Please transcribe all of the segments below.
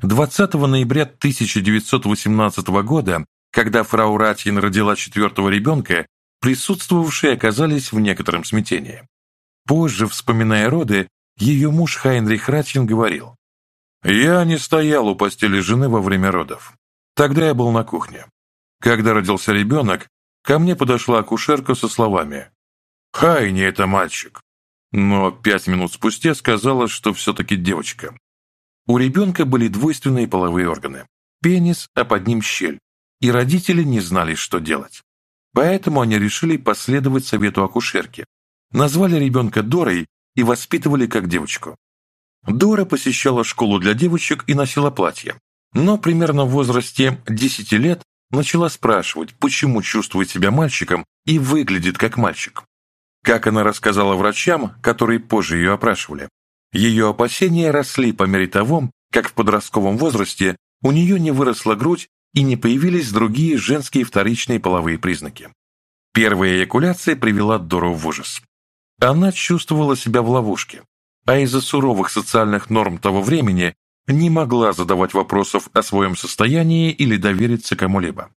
20 ноября 1918 года, когда фрау Ратьин родила четвертого ребенка, присутствовавшие оказались в некотором смятении. Позже, вспоминая роды, ее муж Хайнрих Ратьин говорил, «Я не стоял у постели жены во время родов. Тогда я был на кухне. Когда родился ребенок, ко мне подошла акушерка со словами «Хайни, это мальчик!» Но пять минут спустя сказала, что все-таки девочка. У ребенка были двойственные половые органы – пенис, а под ним щель, и родители не знали, что делать. Поэтому они решили последовать совету акушерки. Назвали ребенка Дорой и воспитывали как девочку. Дора посещала школу для девочек и носила платье, но примерно в возрасте 10 лет начала спрашивать, почему чувствует себя мальчиком и выглядит как мальчик. Как она рассказала врачам, которые позже ее опрашивали, ее опасения росли по мере того, как в подростковом возрасте у нее не выросла грудь и не появились другие женские вторичные половые признаки. Первая эякуляция привела Дору в ужас. Она чувствовала себя в ловушке, а из-за суровых социальных норм того времени не могла задавать вопросов о своем состоянии или довериться кому-либо.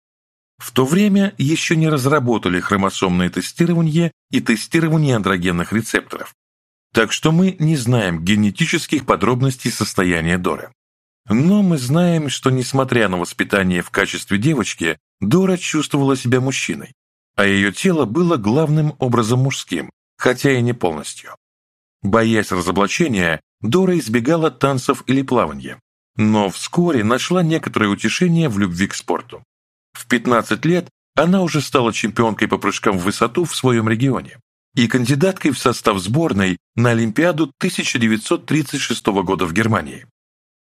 В то время еще не разработали хромосомные тестирования и тестирование андрогенных рецепторов, так что мы не знаем генетических подробностей состояния Доры. Но мы знаем, что несмотря на воспитание в качестве девочки, Дора чувствовала себя мужчиной, а ее тело было главным образом мужским, хотя и не полностью. Боясь разоблачения, Дора избегала танцев или плавания, но вскоре нашла некоторое утешение в любви к спорту. В 15 лет она уже стала чемпионкой по прыжкам в высоту в своем регионе, и кандидаткой в состав сборной на Олимпиаду 1936 года в Германии.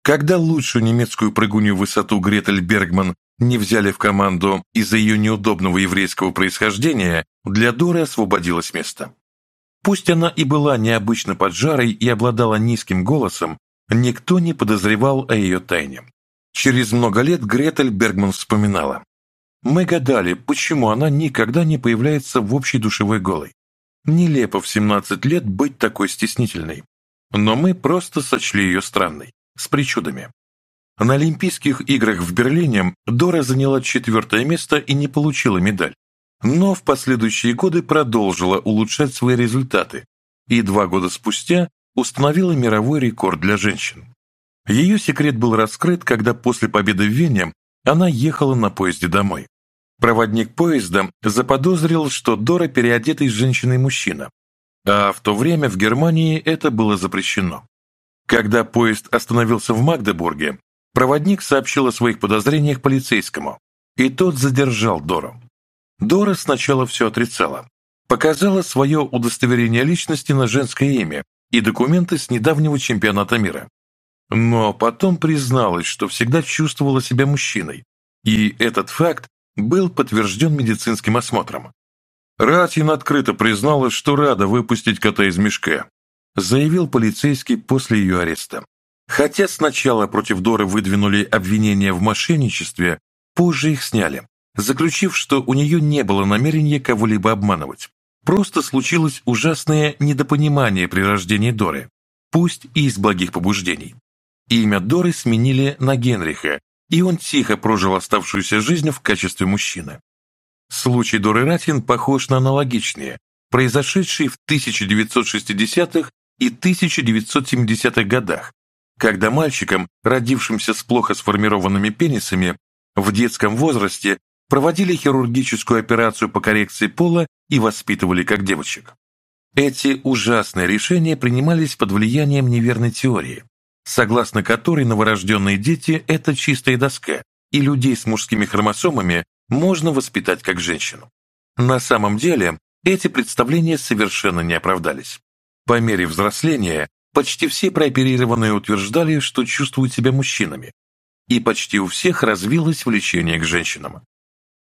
Когда лучшую немецкую прыгунью в высоту Гретель Бергман не взяли в команду из-за ее неудобного еврейского происхождения, для Доры освободилось место. Пусть она и была необычно поджарой и обладала низким голосом, никто не подозревал о ее тайне. Через много лет Гретель Бергман вспоминала. «Мы гадали, почему она никогда не появляется в общей душевой голой. Нелепо в 17 лет быть такой стеснительной. Но мы просто сочли ее странной, с причудами. На Олимпийских играх в Берлине Дора заняла четвертое место и не получила медаль. Но в последующие годы продолжила улучшать свои результаты и два года спустя установила мировой рекорд для женщин. Ее секрет был раскрыт, когда после победы в Вене она ехала на поезде домой. Проводник поезда заподозрил, что Дора переодетый женщиной мужчина, а в то время в Германии это было запрещено. Когда поезд остановился в Магдебурге, проводник сообщил о своих подозрениях полицейскому, и тот задержал Дору. Дора сначала все отрицала, показала свое удостоверение личности на женское имя и документы с недавнего чемпионата мира. Но потом призналась, что всегда чувствовала себя мужчиной, и этот факт был подтвержден медицинским осмотром. «Ратьин открыто призналась, что рада выпустить кота из мешка», заявил полицейский после ее ареста. Хотя сначала против Доры выдвинули обвинения в мошенничестве, позже их сняли, заключив, что у нее не было намерения кого-либо обманывать. Просто случилось ужасное недопонимание при рождении Доры, пусть и из благих побуждений. Имя Доры сменили на Генриха, и он тихо прожил оставшуюся жизнь в качестве мужчины. Случай Дурыратин похож на аналогичные, произошедшие в 1960-х и 1970-х годах, когда мальчикам, родившимся с плохо сформированными пенисами, в детском возрасте проводили хирургическую операцию по коррекции пола и воспитывали как девочек. Эти ужасные решения принимались под влиянием неверной теории, согласно которой новорожденные дети – это чистая доска, и людей с мужскими хромосомами можно воспитать как женщину. На самом деле, эти представления совершенно не оправдались. По мере взросления, почти все прооперированные утверждали, что чувствуют себя мужчинами, и почти у всех развилось влечение к женщинам.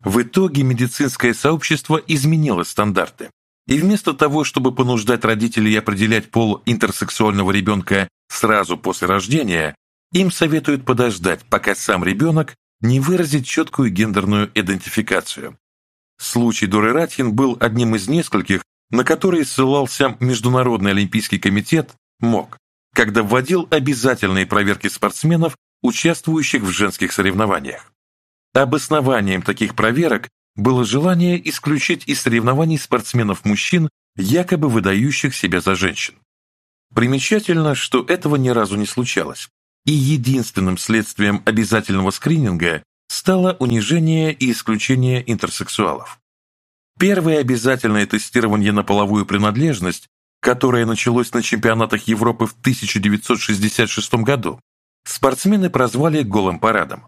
В итоге медицинское сообщество изменило стандарты, и вместо того, чтобы понуждать родителей определять пол интерсексуального ребенка сразу после рождения, им советуют подождать, пока сам ребенок не выразит четкую гендерную идентификацию. Случай Доры Ратхин был одним из нескольких, на которые ссылался Международный олимпийский комитет МОК, когда вводил обязательные проверки спортсменов, участвующих в женских соревнованиях. Обоснованием таких проверок было желание исключить из соревнований спортсменов-мужчин, якобы выдающих себя за женщин. Примечательно, что этого ни разу не случалось, и единственным следствием обязательного скрининга стало унижение и исключение интерсексуалов. Первое обязательное тестирование на половую принадлежность, которое началось на чемпионатах Европы в 1966 году, спортсмены прозвали «голым парадом».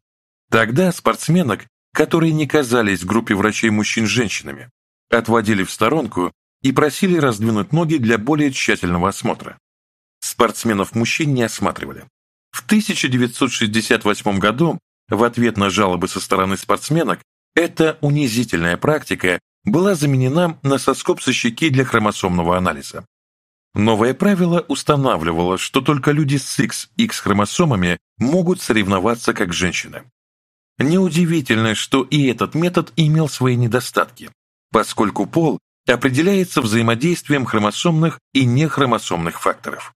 Тогда спортсменок, которые не казались в группе врачей-мужчин с женщинами, отводили в сторонку и просили раздвинуть ноги для более тщательного осмотра спортсменов мужчин не осматривали. В 1968 году в ответ на жалобы со стороны спортсменок эта унизительная практика была заменена на соскоб со щеки для хромосомного анализа. Новое правило устанавливало, что только люди с XX хромосомами могут соревноваться как женщины. Неудивительно, что и этот метод имел свои недостатки, поскольку пол определяется взаимодействием хромосомных и нехромосомных факторов.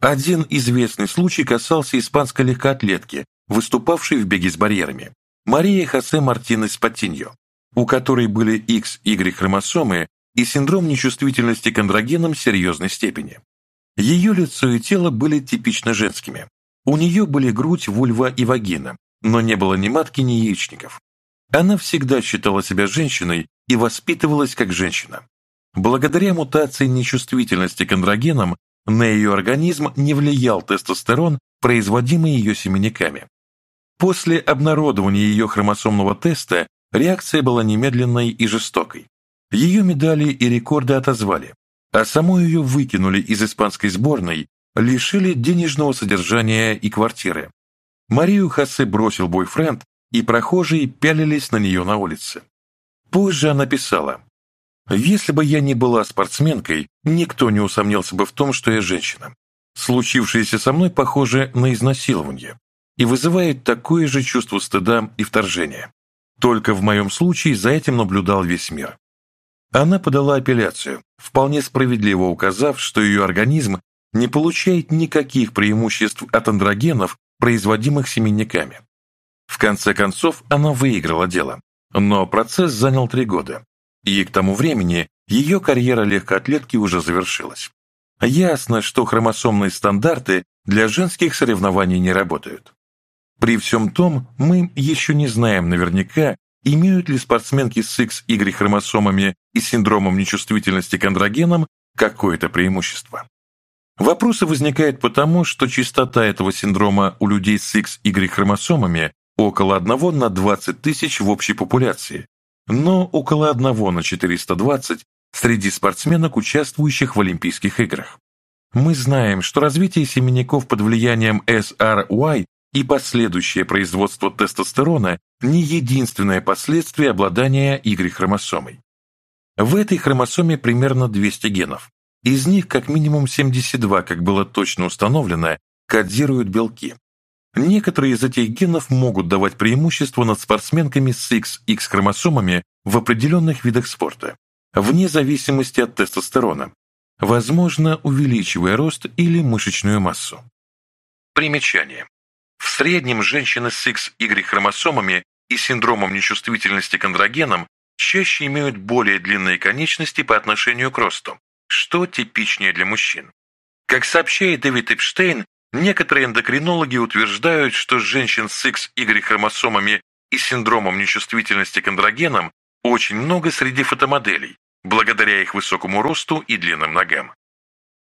Один известный случай касался испанской легкоатлетки, выступавшей в беге с барьерами, Марии Хосе Мартинес Патиньо, у которой были XY-хромосомы и синдром нечувствительности к андрогенам серьезной степени. Ее лицо и тело были типично женскими. У нее были грудь, вульва и вагина, но не было ни матки, ни яичников. Она всегда считала себя женщиной и воспитывалась как женщина. Благодаря мутации нечувствительности к андрогенам на ее организм не влиял тестостерон, производимый ее семенниками. После обнародования ее хромосомного теста реакция была немедленной и жестокой. Ее медали и рекорды отозвали, а саму ее выкинули из испанской сборной, лишили денежного содержания и квартиры. Марию Хосе бросил бойфренд, и прохожие пялились на нее на улице. Позже она писала – если бы я не была спортсменкой, никто не усомнился бы в том, что я женщина. Случившееся со мной похоже на изнасилование и вызывает такое же чувство стыда и вторжения. Только в моем случае за этим наблюдал весь мир. Она подала апелляцию, вполне справедливо указав, что ее организм не получает никаких преимуществ от андрогенов, производимых семенниками. В конце концов, она выиграла дело, но процесс занял три года, и к тому времени ее карьера легкоатлетки уже завершилась. Ясно, что хромосомные стандарты для женских соревнований не работают. При всем том, мы еще не знаем наверняка, имеют ли спортсменки с XY хромосомами и синдромом нечувствительности к андрогенам какое-то преимущество. Вопросы возникают потому, что частота этого синдрома у людей с XY хромосомами около 1 на 20 тысяч в общей популяции, но около 1 на 420 среди спортсменок, участвующих в Олимпийских играх. Мы знаем, что развитие семенников под влиянием SRY и последующее производство тестостерона не единственное последствие обладания Y-хромосомой. В этой хромосоме примерно 200 генов. Из них как минимум 72, как было точно установлено, кодируют белки. Некоторые из этих генов могут давать преимущество над спортсменками с XX хромосомами в определенных видах спорта, вне зависимости от тестостерона, возможно, увеличивая рост или мышечную массу. Примечание. В среднем женщины с XY-хромосомами и синдромом нечувствительности к андрогенам чаще имеют более длинные конечности по отношению к росту, что типичнее для мужчин. Как сообщает Дэвид Эпштейн, Некоторые эндокринологи утверждают, что женщин с XY-хромосомами и синдромом нечувствительности к андрогенам очень много среди фотомоделей, благодаря их высокому росту и длинным ногам.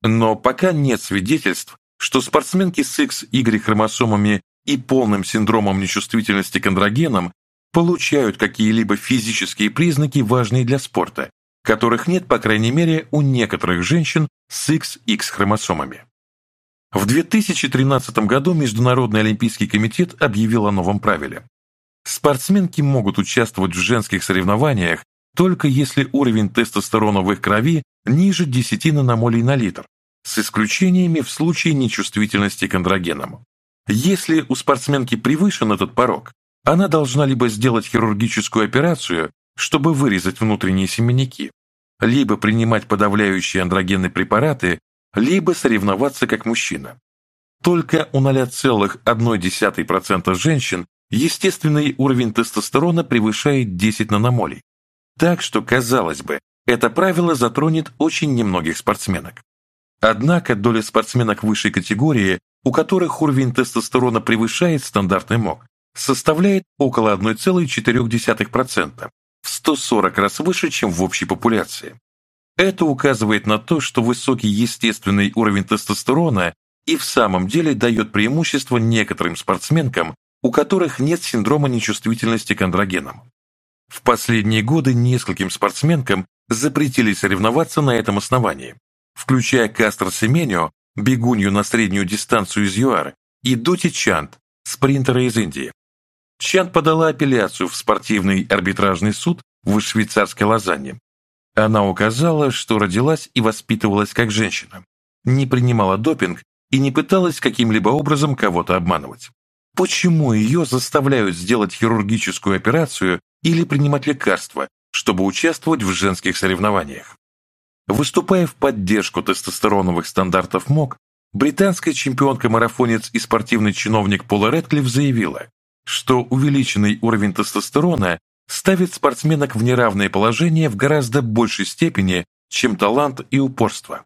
Но пока нет свидетельств, что спортсменки с XY-хромосомами и полным синдромом нечувствительности к андрогенам получают какие-либо физические признаки, важные для спорта, которых нет, по крайней мере, у некоторых женщин с XX-хромосомами. В 2013 году Международный олимпийский комитет объявил о новом правиле. Спортсменки могут участвовать в женских соревнованиях только если уровень тестостерона в их крови ниже 10 наномолей на литр, с исключениями в случае нечувствительности к андрогенам. Если у спортсменки превышен этот порог, она должна либо сделать хирургическую операцию, чтобы вырезать внутренние семенники, либо принимать подавляющие андрогенные препараты либо соревноваться как мужчина. Только у 0,1% женщин естественный уровень тестостерона превышает 10 наномолей. Так что, казалось бы, это правило затронет очень немногих спортсменок. Однако доля спортсменок высшей категории, у которых уровень тестостерона превышает стандартный МОК, составляет около 1,4%, в 140 раз выше, чем в общей популяции. Это указывает на то, что высокий естественный уровень тестостерона и в самом деле дает преимущество некоторым спортсменкам, у которых нет синдрома нечувствительности к андрогенам. В последние годы нескольким спортсменкам запретили соревноваться на этом основании, включая Кастро Семеню, бегунью на среднюю дистанцию из ЮАР, и Доти Чант, спринтера из Индии. Чант подала апелляцию в спортивный арбитражный суд в швейцарской Лозанне, она указала, что родилась и воспитывалась как женщина, не принимала допинг и не пыталась каким-либо образом кого-то обманывать. Почему ее заставляют сделать хирургическую операцию или принимать лекарства, чтобы участвовать в женских соревнованиях? Выступая в поддержку тестостероновых стандартов МОК, британская чемпионка-марафонец и спортивный чиновник Пола Редклифф заявила, что увеличенный уровень тестостерона ставит спортсменок в неравное положение в гораздо большей степени, чем талант и упорство.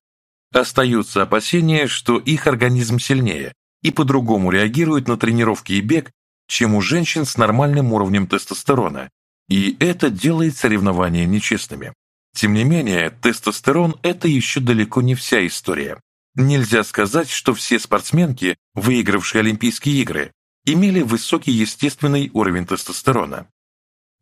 Остаются опасения, что их организм сильнее и по-другому реагирует на тренировки и бег, чем у женщин с нормальным уровнем тестостерона, и это делает соревнования нечестными. Тем не менее, тестостерон – это еще далеко не вся история. Нельзя сказать, что все спортсменки, выигравшие Олимпийские игры, имели высокий естественный уровень тестостерона.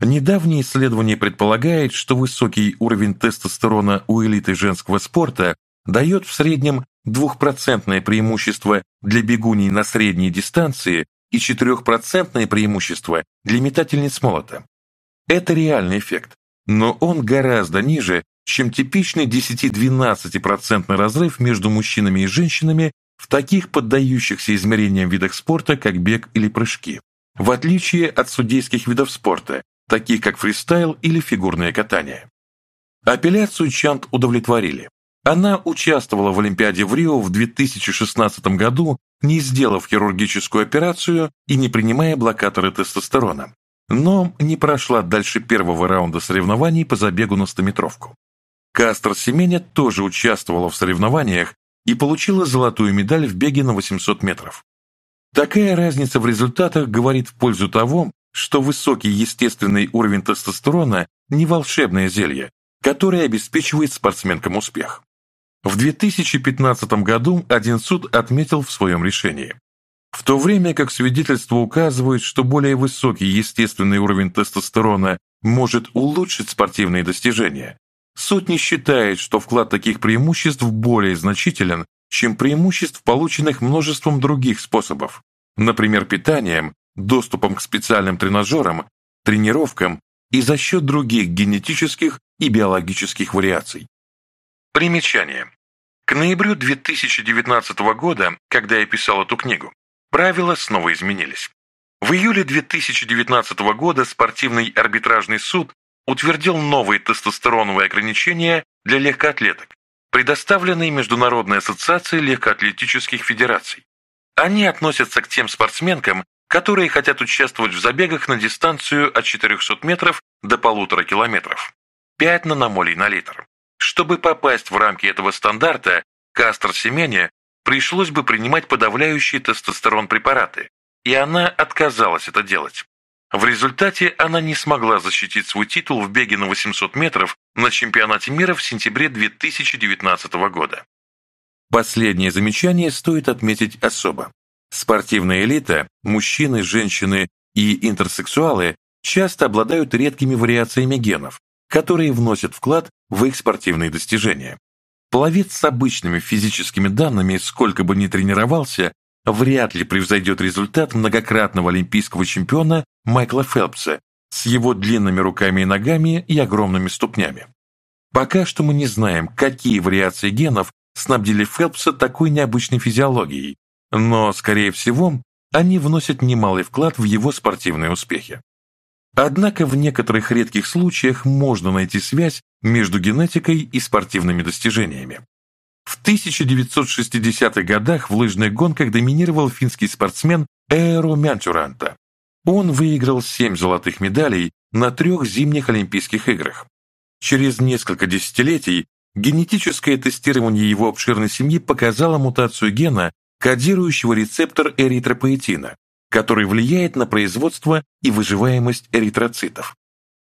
Недавнее исследование предполагает, что высокий уровень тестостерона у элиты женского спорта дает в среднем двухпроцентное преимущество для бегуней на средней дистанции и четырехпроцентное преимущество для метательниц молота. Это реальный эффект, но он гораздо ниже, чем типичный 10-12% разрыв между мужчинами и женщинами в таких поддающихся измерениям видах спорта, как бег или прыжки. В отличие от судейских видов спорта, таких как фристайл или фигурное катание. Апелляцию Чант удовлетворили. Она участвовала в Олимпиаде в Рио в 2016 году, не сделав хирургическую операцию и не принимая блокаторы тестостерона, но не прошла дальше первого раунда соревнований по забегу на стометровку. Кастро Семеня тоже участвовала в соревнованиях и получила золотую медаль в беге на 800 метров. Такая разница в результатах говорит в пользу того, что высокий естественный уровень тестостерона не волшебное зелье, которое обеспечивает спортсменкам успех. В 2015 году один суд отметил в своем решении. В то время как свидетельства указывают, что более высокий естественный уровень тестостерона может улучшить спортивные достижения, суд не считает, что вклад таких преимуществ более значителен, чем преимуществ, полученных множеством других способов, например, питанием доступом к специальным тренажерам, тренировкам и за счет других генетических и биологических вариаций. Примечание. К ноябрю 2019 года, когда я писал эту книгу, правила снова изменились. В июле 2019 года спортивный арбитражный суд утвердил новые тестостероновые ограничения для легкоатлеток, предоставленные Международной ассоциацией легкоатлетических федераций. Они относятся к тем спортсменкам, которые хотят участвовать в забегах на дистанцию от 400 метров до 1,5 километров, 5 наномолей на литр. Чтобы попасть в рамки этого стандарта, Кастер Семене пришлось бы принимать подавляющие тестостерон препараты, и она отказалась это делать. В результате она не смогла защитить свой титул в беге на 800 метров на чемпионате мира в сентябре 2019 года. Последнее замечание стоит отметить особо. Спортивная элита, мужчины, женщины и интерсексуалы часто обладают редкими вариациями генов, которые вносят вклад в их спортивные достижения. Пловец с обычными физическими данными, сколько бы ни тренировался, вряд ли превзойдет результат многократного олимпийского чемпиона Майкла Фелпса с его длинными руками и ногами и огромными ступнями. Пока что мы не знаем, какие вариации генов снабдили Фелпса такой необычной физиологией, но, скорее всего, они вносят немалый вклад в его спортивные успехи. Однако в некоторых редких случаях можно найти связь между генетикой и спортивными достижениями. В 1960-х годах в лыжных гонках доминировал финский спортсмен Эро Мянтюранта. Он выиграл 7 золотых медалей на трех зимних Олимпийских играх. Через несколько десятилетий генетическое тестирование его обширной семьи показало мутацию гена, кодирующего рецептор эритропоэтина, который влияет на производство и выживаемость эритроцитов.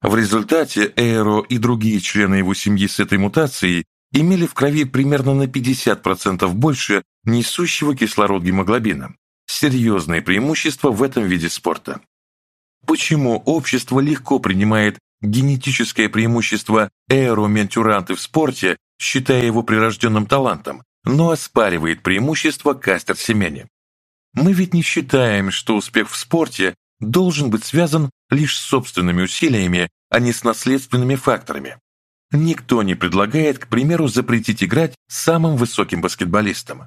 В результате Эро и другие члены его семьи с этой мутацией имели в крови примерно на 50% больше несущего кислород гемоглобина. Серьезное преимущество в этом виде спорта. Почему общество легко принимает генетическое преимущество эроментюранты в спорте, считая его прирожденным талантом, но оспаривает преимущество Кастер Семени. Мы ведь не считаем, что успех в спорте должен быть связан лишь с собственными усилиями, а не с наследственными факторами. Никто не предлагает, к примеру, запретить играть самым высоким баскетболистам.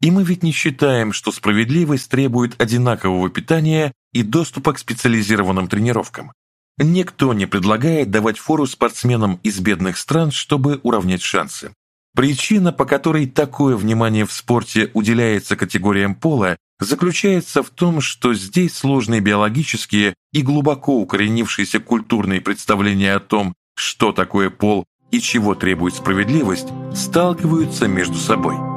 И мы ведь не считаем, что справедливость требует одинакового питания и доступа к специализированным тренировкам. Никто не предлагает давать фору спортсменам из бедных стран, чтобы уравнять шансы. Причина, по которой такое внимание в спорте уделяется категориям пола, заключается в том, что здесь сложные биологические и глубоко укоренившиеся культурные представления о том, что такое пол и чего требует справедливость, сталкиваются между собой.